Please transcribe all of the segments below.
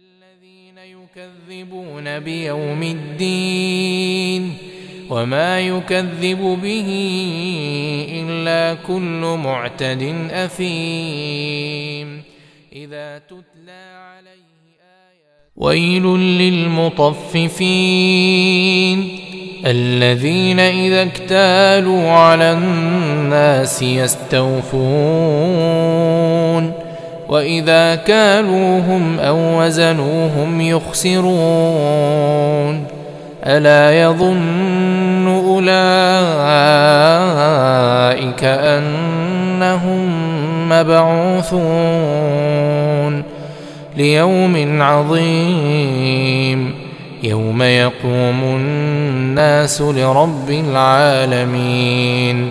الذين يكذبون بيوم الدين وما يكذب به إلا كل معتد أثيم. إذا تتلى عليه آيات ويل للمطففين. الذين إذا اكتالوا على الناس يستوفون. وإذا كالوهم أو وزنوهم يخسرون ألا يظن أولئك أنهم مبعوثون ليوم عظيم يوم يقوم الناس لرب العالمين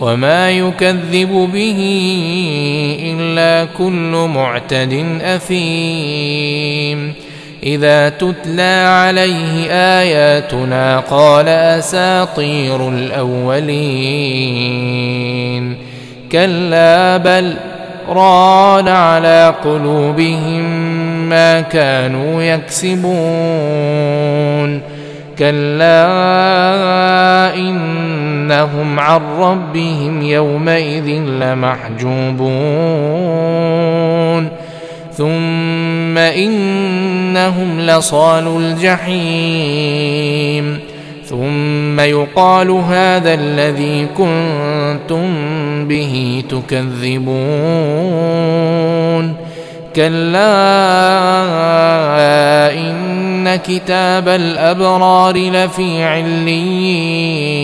وما يكذب به إلا كل معتد أثيم. إذا تتلى عليه آياتنا قال أساطير الأولين. كلا بل ران على قلوبهم ما كانوا يكسبون. كلا إنهم عن ربهم يومئذ لمحجوبون. ثم إنهم لصال الجحيم. ثم يقال هذا الذي كنتم به تكذبون. كلا إن كتاب الأبرار لفي عليين.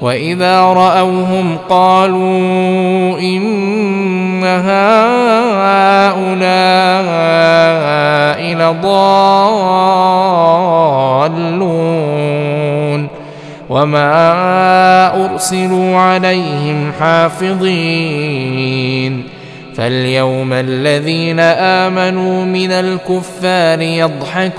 وإذا رأوهم قالوا إن هؤلاء لضالون وما أرسلوا عليهم حافظين فاليوم الذين آمنوا من الكفار يضحكون